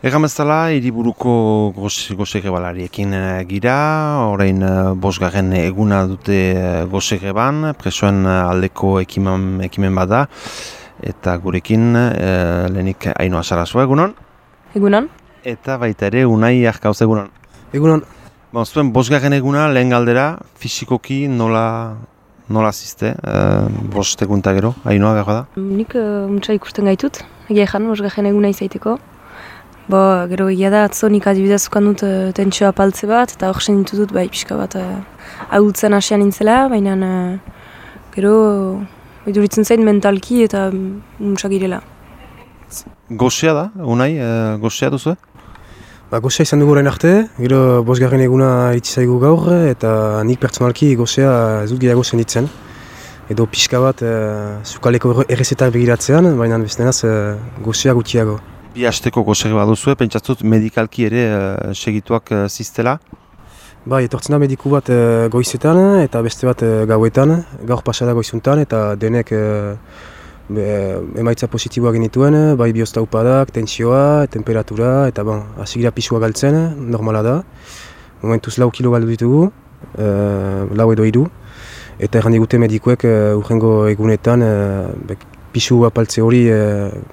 Egan bezala, hiriburuko gozege balariekin eh, gira, orain eh, bosgarren eguna dute eh, gozege ban, presoen aldeko ekimen, ekimen bada, eta gurekin e, lehenik hainoa sarazua egunon. Egunon. Eta baita ere, unai arkauz egunon. Egunon. Ba, zuen, bosgarren eguna lehen galdera, fizikoki nola, nola ziste, e, bost egunta gero, hainoa gara da? Nik uh, ikusten gaitut, egia ezan, bosgarren eguna izaiteko. Bo, gero egia da, atzo nik adibidez ukan dut uh, tentsio apaltze bat, eta hor sen dut bai pixka bat uh, ahultzen hasian nintzela, baina uh, gero iduritzen zain mentalki eta muntsak girela. Gozea da, unai, uh, gozea duzu? Ba, gozea izan dugu arte, gero bosgarren eguna itzaigu gaur, eta nik pertsonalki gozea ez dut gehiago zenditzen. Edo pixka bat uh, zukaleko errezetak begiratzean, baina bestenaz uh, gozea gutiago. Bi hasteko gozere baduzue, pentsatzut medikalki ere uh, segituak uh, ziztela? Bai, etortzen da mediku bat uh, goizetan eta beste bat uh, gauetan, gaur pasada goizuntan eta denek uh, be, emaitza positiboa genituen, bai biozta upadak, tensioa, temperatura eta bon, asigira pisua galtzen, normala da. Momentuz lau kilo galdu ditugu, uh, lau edo idu. Eta errandi gute medikuek uh, urrengo egunetan uh, pisu apaltze hori e,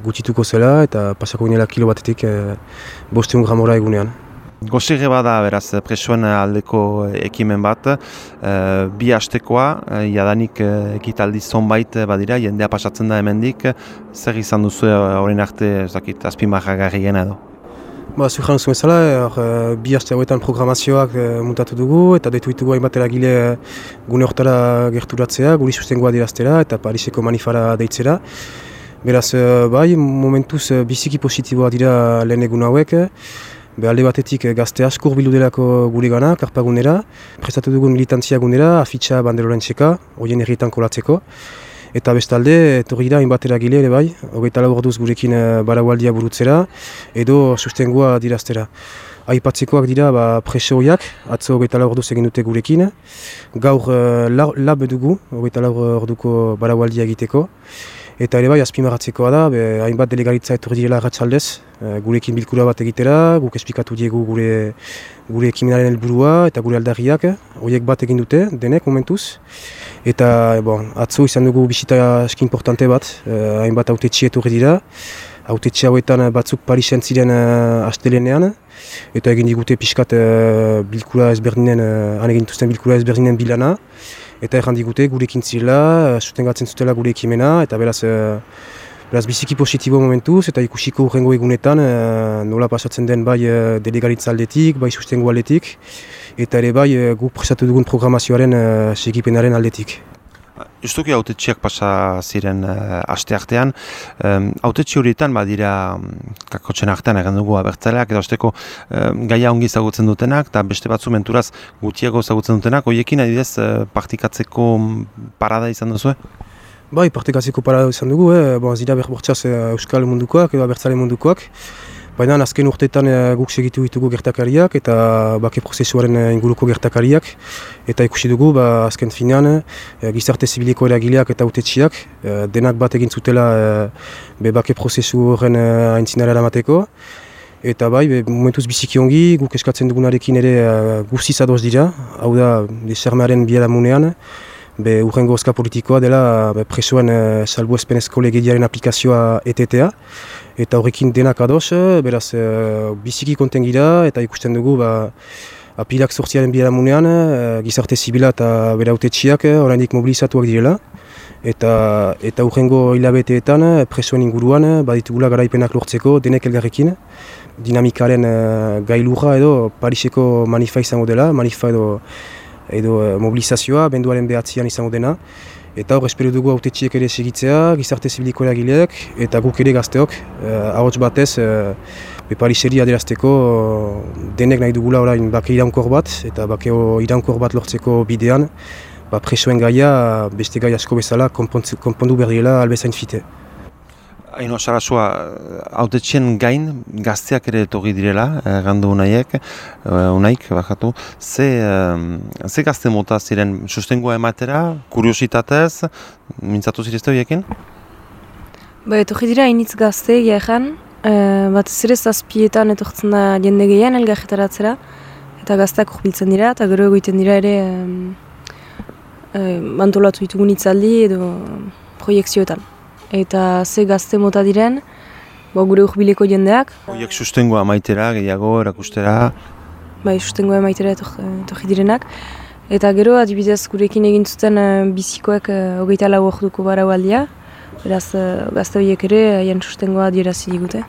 gutituko zela eta pasako ginela kilo batetik e, bosteun gramora egunean. Gozirre bada beraz presoen aldeko ekimen bat, e, bi hastekoa, e, jadanik ekitaldi zonbait badira, jendea pasatzen da hemendik, zer izan duzu horrein arte, azpimarra garri edo? Ba, zuen zela, er, bi haste hauetan programazioak e, muntatu dugu eta detu ditugu hainbat eragile gune hortara gerturatzea, guri sustengoa diraztera eta Pariseko manifara deitzera. Beraz, bai, momentuz biziki positiboa dira lehen egun hauek. Be, alde batetik gazte askur bildu delako gure gana, karpagunera. Prestatu dugun militantzia gunera, afitxa banderoren txeka, horien errietan kolatzeko. Eta bestalde, etorri da, inbat eragile ere bai, hogeita lau gurekin uh, baraualdia burutzera, edo sustengua diraztera. Aipatzekoak dira ba, preso horiak, atzo hogeita lau orduz egin dute gurekin. Gaur uh, lab dugu, hogeita lau orduko baraualdia egiteko. Eta ere bai, azpimarratzekoa da, be, hainbat delegalitza etorri direla ratxaldez, e, gurekin bilkura bat egitera, guk esplikatu diegu gure, gure ekimenaren helburua eta gure aldarriak, horiek bat egin dute, denek momentuz. Eta bon, atzo izan dugu bisita eski importante bat, e, hainbat haute etorri dira, haute hauetan batzuk Parisen ziren uh, astelenean, eta egin digute pixkat uh, bilkura ezberdinen, uh, han egin bilkura ezberdinen bilana, eta erran digute gurekin zirela, sustengatzen zutela gure ekimena, eta beraz, e, beraz biziki positibo momentuz, eta ikusiko urrengo egunetan e, nola pasatzen den bai delegalitza aldetik, bai sustengo aldetik, eta ere bai gu presatu dugun programazioaren segipenaren aldetik. Justuki autetxiak pasa ziren uh, aste artean, um, autetxi horietan badira um, kakotzen artean egin dugu abertzaleak, eta osteko um, gaia ongi zagutzen dutenak, eta beste batzu menturaz gutiago zagutzen dutenak, horiekin adibidez uh, partikatzeko parada izan duzu? Bai, partikatzeko parada izan dugu, eh? bon, zira berbortzaz uh, Euskal mundukoak edo abertzale mundukoak, Baina azken urteetan e, guk segitu ditugu gertakariak eta bake prozesuaren e, inguruko gertakariak. Eta ikusi dugu ba, azken finean e, gizarte zibiliko eragileak eta utetxiak denak bat egin zutela be bake prozesu horren e, aintzinara eramateko. Eta bai, be, momentuz biziki ongi, guk eskatzen dugunarekin ere uh, guziz adoz dira, hau da, desermearen biara munean, be, urrengo oska politikoa dela be, presoen uh, salbu espenezko legediaren aplikazioa etetea eta horrekin denak ados, beraz uh, biziki konten gira eta ikusten dugu ba, apilak sortziaren bihara munean, uh, gizarte zibila eta bera utetxiak oraindik mobilizatuak direla. Eta, eta urrengo hilabeteetan, presoen inguruan, baditugula garaipenak lortzeko denek elgarrekin. Dinamikaren uh, gailurra edo Pariseko manifa izango dela, manifa edo, edo mobilizazioa, benduaren behatzean izango dena. Eta hor, espero dugu autetxiek ere segitzea, gizarte zibiliko eragileak, eta guk ere gazteok, eh, ahots batez, eh, bepariseri aderazteko, denek nahi dugula orain bake iraunkor bat, eta bake iraunkor bat lortzeko bidean, ba, presoen gaia, beste gai asko bezala, konpondu berdiela albezain fite. Haino, Sarasua, autetxen gain gazteak ere togi direla, eh, gandu unaiek, uh, unaik, bakatu. Ze, ze gazte mota ziren sustengoa ematera, kuriositatez, mintzatu zirizte horiekin? Ba, togi dira initz gazte, gehan, E, bat ez ere zazpietan etortzen da jende gehien elgarretaratzera, eta gazteak urbiltzen dira, eta gero egoiten dira ere e, mantolatu ditugun itzaldi edo proiektzioetan. Eta ze gazte mota diren, bo, gure urbileko jendeak. Horiek sustengoa maitera, gehiago, erakustera. Bai, sustengoa maitera etorri direnak. Eta gero, adibidez, gurekin egin zuten uh, bizikoek uh, hogeita lau orduko baraualdia. Beraz, uh, gazte horiek ere, haien sustengoa dierazi digute.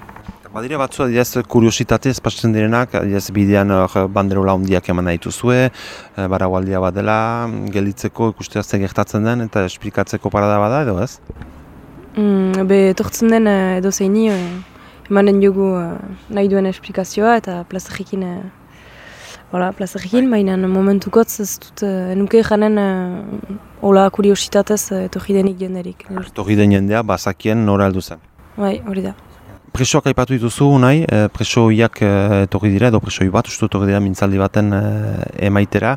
Badira batzu adiaz kuriositatez pasten direnak, adiaz bidean banderola hondiak eman uh, baraualdia bat dela, gelditzeko ikustea ze gertatzen den eta esplikatzeko parada bada edo ez? Mm, be, etortzen den uh, edo zeini, uh, emanen jogu uh, nahi duen esplikazioa eta plazajekin uh, Hola, plazarekin, baina momentukotz ez dut, uh, enuke janen uh, hola kuriositatez uh, etorri denik jenderik. Etorri den jendea, bazakien nora aldu zen. Bai, hori da. Presoak aipatu dituzu nahi, e, preso hiak etorri dira, edo preso bat, uste etorri dira mintzaldi baten emaitera.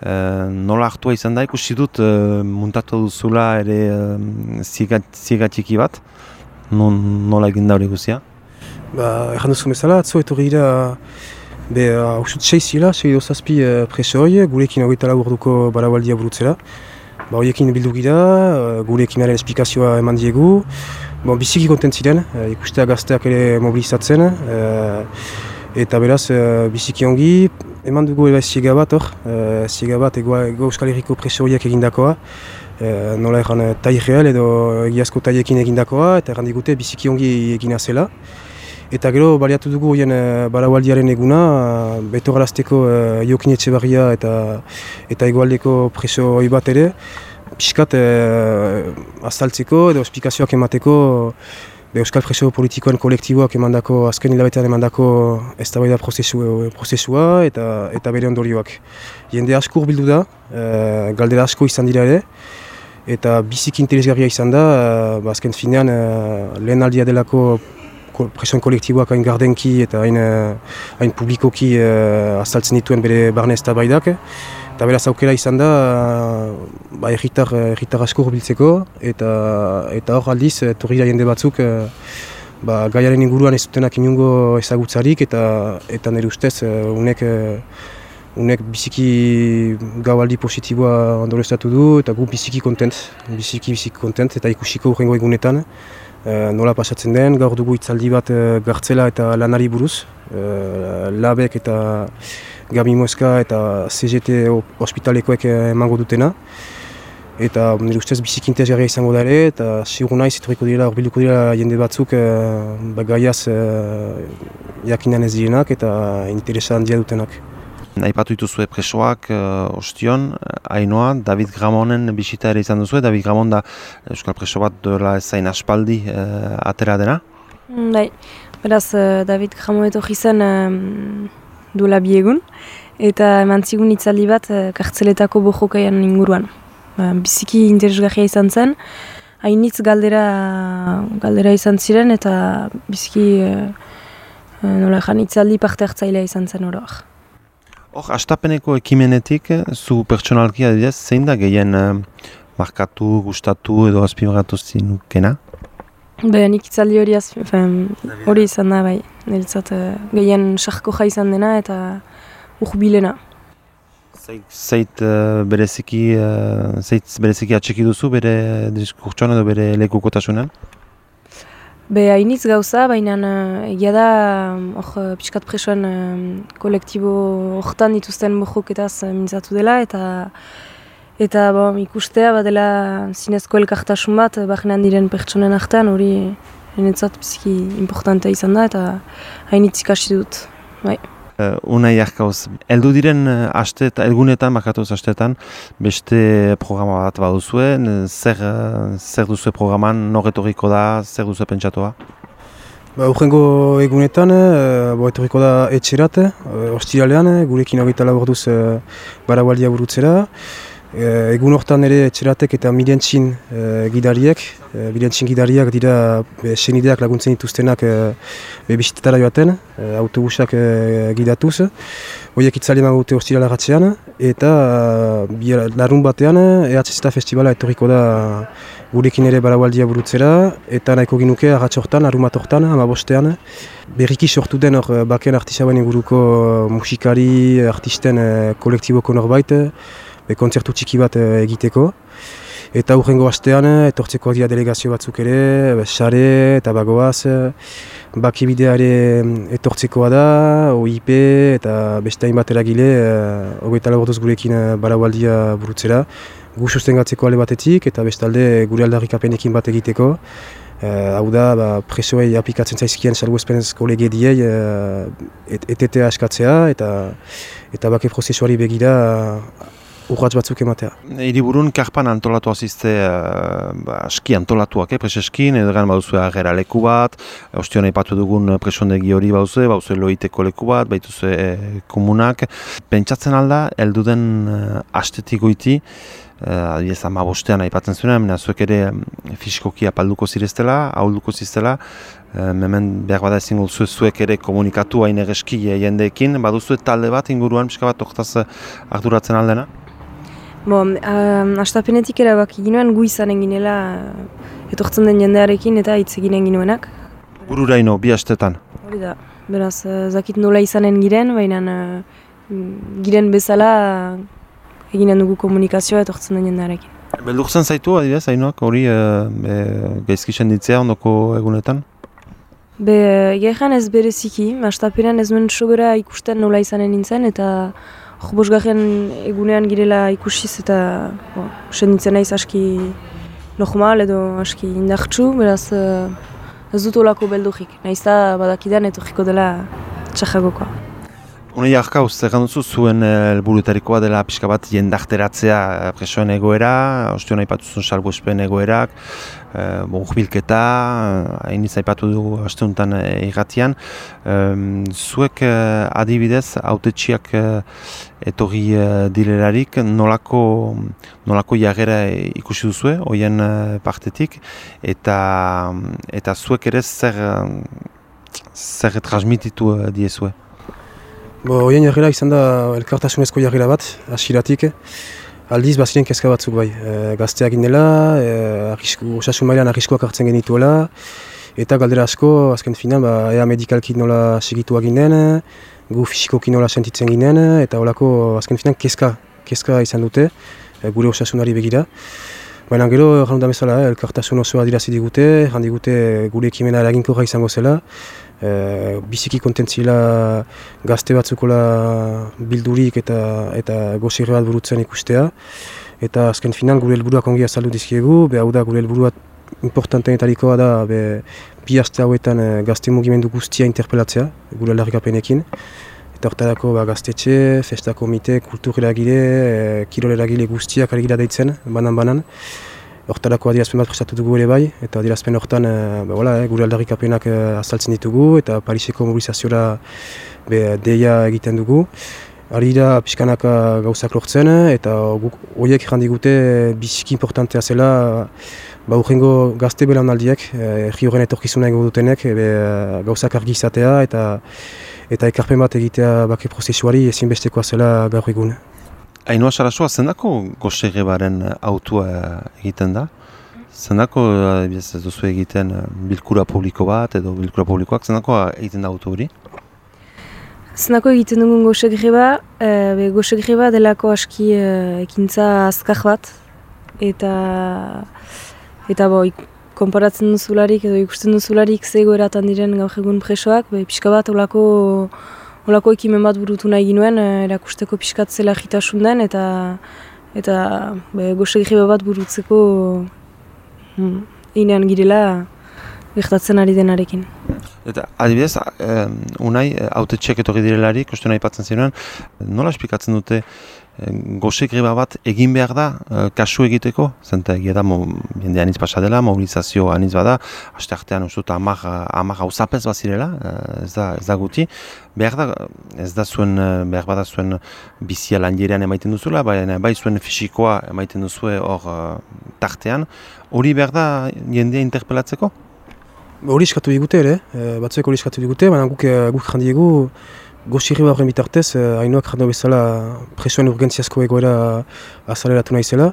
E, nola hartua izan da, ikusi dut e, muntatu duzula ere e, ziegatxiki bat, nola egin da hori guzia? Ba, erran duzu bezala, atzo etorri dira Be, hausut uh, seizila, segi dozazpi uh, preso hoi, gurekin hogeita lau orduko baraualdia burutzera. Ba, horiekin bildu gira, uh, gurekin ere esplikazioa eman diegu. Bon, biziki kontent ziren, uh, ikustea gazteak ere mobilizatzen. Uh, eta beraz, uh, biziki ongi, eman dugu ere ziega bat hor, uh, ziega bat ego, ego Euskal Herriko preso horiek egindakoa. Uh, nola egan tai real edo egiazko taiekin egindakoa, eta erran digute biziki ongi egina zela. Eta gero baliatu dugu horien e, baraualdiaren eguna, e, beto galazteko e, Jokin Etxebarria eta, eta egualdeko preso hoi bat ere, pixkat e, azaltzeko edo esplikazioak emateko be, Euskal Preso Politikoen kolektiboak emandako, azken hilabetean emandako ez da prozesu, prozesua eta, eta bere ondorioak. Jende asko bildu da, e, galdera asko izan dira ere, eta bizik interesgarria izan da, e, ba, azken finean e, lehen aldia delako presioen kolektiboak hain gardenki eta hain, hain publikoki uh, azaltzen dituen bere barne ez baidak. Eta beraz aukera izan da, ba, erritar, erritar asko biltzeko eta, eta hor aldiz, torri da jende batzuk, uh, ba, gaiaren inguruan ez dutenak inungo ezagutzarik eta, eta nire ustez unek, unek biziki gaualdi positiboa ondoreztatu du eta gu biziki kontent, biziki biziki kontent eta ikusiko urrengo egunetan. Nola pasatzen den, gaur dugu itzaldi bat gartzela eta lanari buruz. Labek eta Gabi Moeska eta CGT ospitalekoek emango dutena. Eta nire ustez bizikintez jarria izango da ere, eta sigur nahi zituriko dira, orbiluko dira jende batzuk e, ba, gaiaz e, jakinan ez direnak eta interesa handia dutenak. Aipatu dituzue presoak, uh, ostion, hainoa, David Gramonen bisita ere izan duzue, David Gramon da Euskal preso bat doela ezain aspaldi uh, atera dena? Mm, bai, beraz uh, David Gramon eto zen um, duela biegun, eta eman zigun itzaldi bat uh, kartzeletako bojokaian inguruan. Uh, biziki interesgarria izan zen, hainitz galdera, galdera izan ziren eta biziki uh, nola jan itzaldi parte hartzailea izan zen oroak. Hor, astapeneko ekimenetik, zu pertsonalki adidez, zein da gehien uh, markatu, gustatu edo azpimagatu zinukena? Be, nik itzaldi hori hori izan da, bai. Niretzat, uh, gehien sarko izan dena eta urbilena. Zeit uh, bereziki, uh, zeit bereziki atxeki duzu bere diskurtsoan edo bere lekukotasunan? Be hainitz gauza, baina egia da hor uh, pixkat presoan uh, kolektibo hortan dituzten bojoketaz mintzatu dela eta eta bon, ikustea badela zinezko elkartasun bat bajenan diren pertsonen artean hori enetzat biziki importantea izan da eta hainitz ikasi dut. Bai. Uh, unai jarkauz, eldu diren uh, aste eta elgunetan, bakatuz astetan, beste programa bat baduzue, zer, uh, zer duzue programan, norretoriko da, zer duzue pentsatua? Ba, urrengo egunetan, bo etorriko da etxerat, uh, ostiralean, gurekin hogeita laborduz uh, barabaldia burutzera. E, egun hortan ere etxeratek eta mirentzin e, gidariek, e, mirentzin gidariak dira be, senideak laguntzen dituztenak e, be, bisitetara joaten, e, autobusak e, gidatuz. Horiek itzali emago dute lagatzean, eta e, larun batean EHZ Festivala etorriko da gurekin ere balaualdia burutzera, eta nahiko ginuke arratxortan, arumatortan, amabostean, berriki sortu den hor baken artisauen inguruko musikari, artisten kolektiboko norbait, be kontzertu txiki bat egiteko. Eta urrengo astean, etortzeko dira delegazio batzuk ere, sare eta bagoaz, bakibideare etortzekoa da, OIP eta beste hainbat eragile, hogeita laborduz gurekin baraualdia burutzera. Gu sustengatzeko ale batetik eta bestalde gure aldarrikapenekin bat egiteko. Hau da, ba, presoei aplikatzen zaizkien salgu espenezko lege diei uh, et, etetea eskatzea eta, eta bake prozesuari begira urratz batzuk ematea. Hiriburun karpan antolatu azizte uh, ba, aski antolatuak, eh, preseskin, edo gan baduzu agera leku bat, ostion ipatu dugun presondegi hori baduzu, baduzu loiteko leku bat, baituzu eh, komunak. Pentsatzen alda, elduden uh, astetik goiti, uh, adibidez ama bostean aipatzen zuen, zuek ere fiskoki apalduko zireztela, ahulduko ziztela, uh, hemen behar bada ezin zuek ere komunikatu hain egeski jendeekin, baduzu talde bat inguruan, pixka bat oktaz arduratzen aldena? Bo, uh, astapenetik erabaki ginoen gu izan eginela etortzen den jendearekin eta hitz egin eginuenak. Bururaino, bi astetan? Hori da, beraz, uh, zakit nola izanen giren, baina uh, giren bezala uh, eginen dugu komunikazioa etortzen den jendearekin. Beldurtzen zaitu, adibidez, hainoak hori uh, gaizkixen ditzea ondoko egunetan? Be, gehan ez bereziki, astapenean ez nuen sobera ikusten nola izanen nintzen eta Jobosgarren egunean girela ikusiz eta bo, senditzen naiz aski normal edo aski indartsu, beraz uh, ez dut olako beldurik. Naiz da badakidan etorriko dela txajagokoa. Unai arka uste duzu zuen eh, helburutarikoa dela pixka bat jendakteratzea eh, presoen egoera, ostio nahi patuzun salgu egoerak, e, bilketa, hain izaipatu dugu asteuntan egatian. zuek adibidez, autetxiak etorri dilerarik, nolako, nolako jagera ikusi duzue, hoien partetik, eta, eta zuek ere zer, zer transmititu diezue? Bo, oien jarrera izan da elkartasunezko jarrera bat, asiratik. Aldiz, baziren kezka batzuk bai. E, gazteak indela, e, osasun mailan arriskoak hartzen genituela, eta galdera asko, azken final, ba, ea medikalki nola segitu ginen, gu fisikoki nola sentitzen ginen, eta holako azken final kezka, kezka izan dute, e, gure osasunari begira. Baina gero, erran da bezala, elkartasun osoa dirazi digute, digute gure ekimena eraginkorra izango zela, e, biziki kontentzila gazte batzukola bildurik eta eta gozirre bat burutzen ikustea. Eta azken final gure helburuak ongi azaldu dizkiegu, be hau da gure helburua importantenetarikoa da be, bi aste hauetan e, gazte mugimendu guztia interpelatzea, gure aldarrikapenekin. Eta hortarako ba, gaztetxe, festa komite, kultur eragile, e, kirol eragile guztiak argira deitzen, banan-banan. Hortarako adirazpen bat prestatu dugu ere bai, eta adirazpen hortan e, ba, wala, e, gure aldarrikapenak e, azaltzen ditugu, eta Pariseko mobilizaziora be, deia egiten dugu. Ari da pixkanaka gauzak lortzen, eta horiek erran digute biziki importantea zela ba, urrengo gazte belaunaldiek, erri horren etorkizuna ego dutenek, be, gauzak argi izatea eta eta ekarpen bat egitea bake prozesuari ezinbestekoa zela gaur egun. Ainoa Sarasua, zendako gozege baren autua egiten da? Zendako ez duzu egiten eh, bilkura publiko bat edo bilkura publikoak, zendako egiten da autu hori? Zendako egiten dugun gozege bat, e, gozege bat delako aski e, ekintza azkar bat eta eta bo, konparatzen duzularik edo ikusten duzularik zego eratan diren gaur egun presoak, be, pixka bat olako Olako ekimen bat burutu nahi ginuen, eh, erakusteko pixkat zela jitasun den, eta eta be, bat burutzeko hmm, inean girela gertatzen ari denarekin. Eta adibidez, eh, unai, haute txek etorri direlarik, uste nahi patzen ziren, nola esplikatzen dute goze greba bat egin behar da uh, kasu egiteko, zenta egia da jende anitz pasa dela, mobilizazio anitz bada, haste artean usut amak hau zapez bazirela, uh, ez, da, ez da guti, behar da, ez da zuen, behar bada zuen bizia lan emaiten duzula, bai, bai zuen fisikoa emaiten duzue hor tartean, hori behar da jendea interpelatzeko? Hori eskatu digute ere, batzuek hori eskatu digute, baina guk, guk jandiegu, Gosirri horren bitartez, eh, hainoak jando bezala presoen urgentziazko egoera azaleratu nahi zela.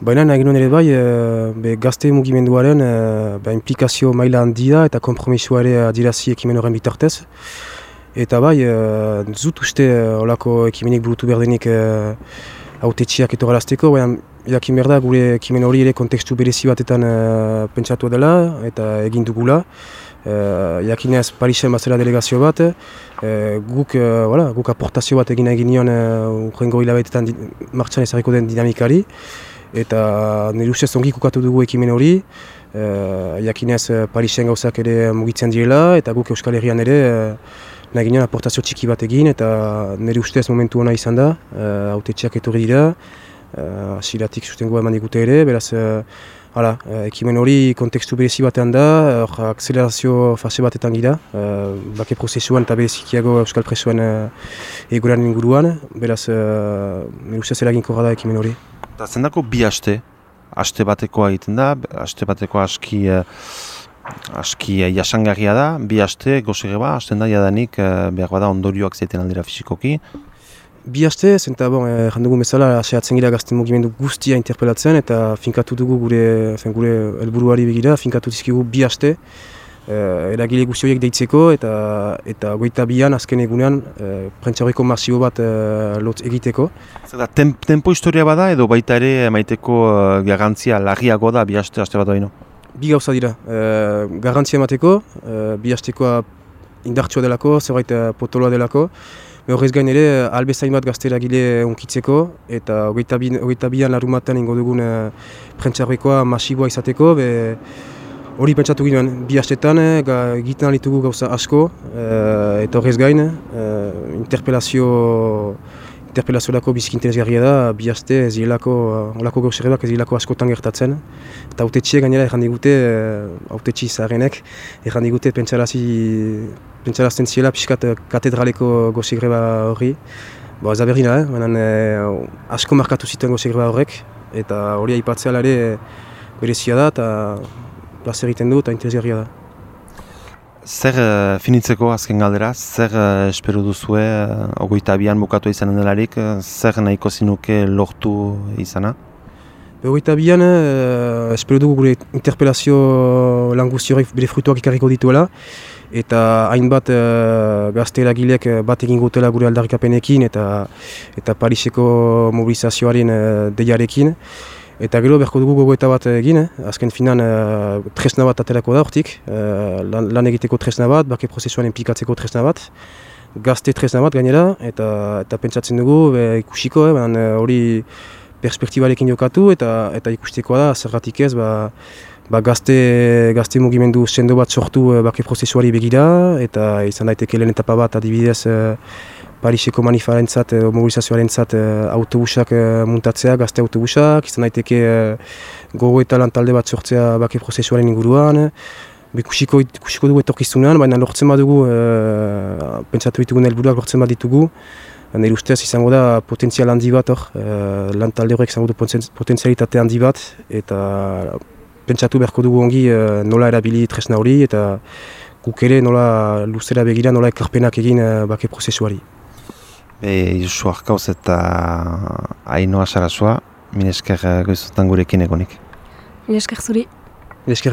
Baina nahi ere bai, e, be, gazte mugimenduaren e, be, implikazio maila handia eta kompromisua ere adirazi ekimen horren bitartez. Eta bai, e, zut uste olako ekimenik burutu behar denik e, autetxiak eto galazteko, baina jakin behar da gure ekimen hori ere kontekstu berezi batetan e, pentsatu dela eta egin dugula. Uh, jakinez Parisen bazera delegazio bat, uh, guk, uh, voilà, guk aportazio bat egin egin nion uh, urrengo hilabetetan martxan ezarriko den dinamikari. Eta nire ustez ongi kukatu dugu ekimen hori, uh, jakinez Parisen gauzak ere mugitzen direla eta guk Euskal Herrian ere uh, nahi ginen aportazio txiki bat egin eta nire ustez momentu hona izan da, haute uh, txak etorri dira, uh, asiratik sustengoa eman digute ere, beraz Hala, eh, ekimen hori kontekstu berezi batean da, hor akselerazio fase batetan gira, bake prozesuan eta berezikiago Euskal Presoen egoran inguruan, beraz, ustez eraginko da ekimen hori. Eta zendako bi haste, haste batekoa egiten da, haste bateko aski, aski jasangarria da, bi haste, gozere ba, hasten da jadanik, behar bada ondorioak zaiten aldera fizikoki, Bi haste, zenta bon, eh, jandugu bezala, aseatzen gira gazten mugimendu guztia interpelatzen eta finkatu dugu gure, fen, gure elburuari begira, finkatu dizkigu bi haste, eh, eragile guzti horiek deitzeko eta eta goita bian azken egunean eh, prentxauriko masibo bat eh, lot egiteko. Zer da, tem, tempo historia bada edo baita ere maiteko uh, garrantzia larriago da bi haste, haste bat baino? Bi gauza dira, eh, garrantzia emateko, eh, bi hastekoa indartsua delako, zerbait eh, potoloa delako, Horrez gain ere, albezain bat gaztera gile unkitzeko eta hogeita bian larumaten ingo dugun e, prentxarrikoa masiboa izateko. Be, hori pentsatu ginen bi hastetan, egiten alitugu gauza asko e, eta horrez gain, e, interpelazio interpelazio lako biziki interesgarria da, bi haste ez hilako, olako gauzerrebak ez hilako askotan gertatzen. Eta haute txiek gainera erran digute, haute txiz zaharenek, erran digute pentsarazi pentsarazten ziela pixkat eh, katedraleko gozi greba horri. Bo, ez da berri da, eh? eh, asko markatu zituen gozi greba horrek, eta hori aipatzea ere eh, berezia da, eta plazer egiten du, eta interesgarria da. Zer uh, finitzeko azken galdera, zer uh, espero duzue, uh, ogoita abian bukatu izanen delarik, zer nahiko zinuke lortu izana? Ogoita abian, uh, espero dugu gure interpelazio lan guztiorek bere frutuak ikarriko dituela, eta hainbat uh, gazte eragilek eh, bat egin gutela gure aldarrikapenekin eta eta Pariseko mobilizazioaren uh, deiarekin. Eta gero berko dugu gogoeta bat egin, azken finan uh, tresna bat aterako da hortik, uh, lan, lan egiteko tresna bat, bake prozesuan implikatzeko tresna bat, gazte tresna bat gainera, eta, eta pentsatzen dugu ikusiko, hori eh, perspektibarekin jokatu eta eta ikusteko da, zergatik ez, ba, ba, gazte, gazte mugimendu sendo bat sortu bake prozesuari begira eta izan daiteke lehen etapa bat adibidez uh, Pariseko manifarentzat, uh, mobilizazioarentzat uh, autobusak uh, muntatzea, gazte autobusak, izan daiteke uh, gogo eta lan talde bat sortzea bake prozesuaren inguruan. Kusiko, kusiko dugu etorkizunean, baina lortzen badugu, uh, pentsatu ditugu helburuak lortzen bat ditugu. Nire ustez izango da potentzial handi bat hor, uh, lan talde horrek izango du potentzialitate handi bat, eta pentsatu beharko dugu ongi uh, nola erabili tresna hori eta guk ere nola luzera begira nola ekarpenak egin uh, bake prozesuari. Be, Josu Arkauz eta Ainoa Sarasua, minesker uh, goizutan gurekin egonik. Minesker zuri. Minesker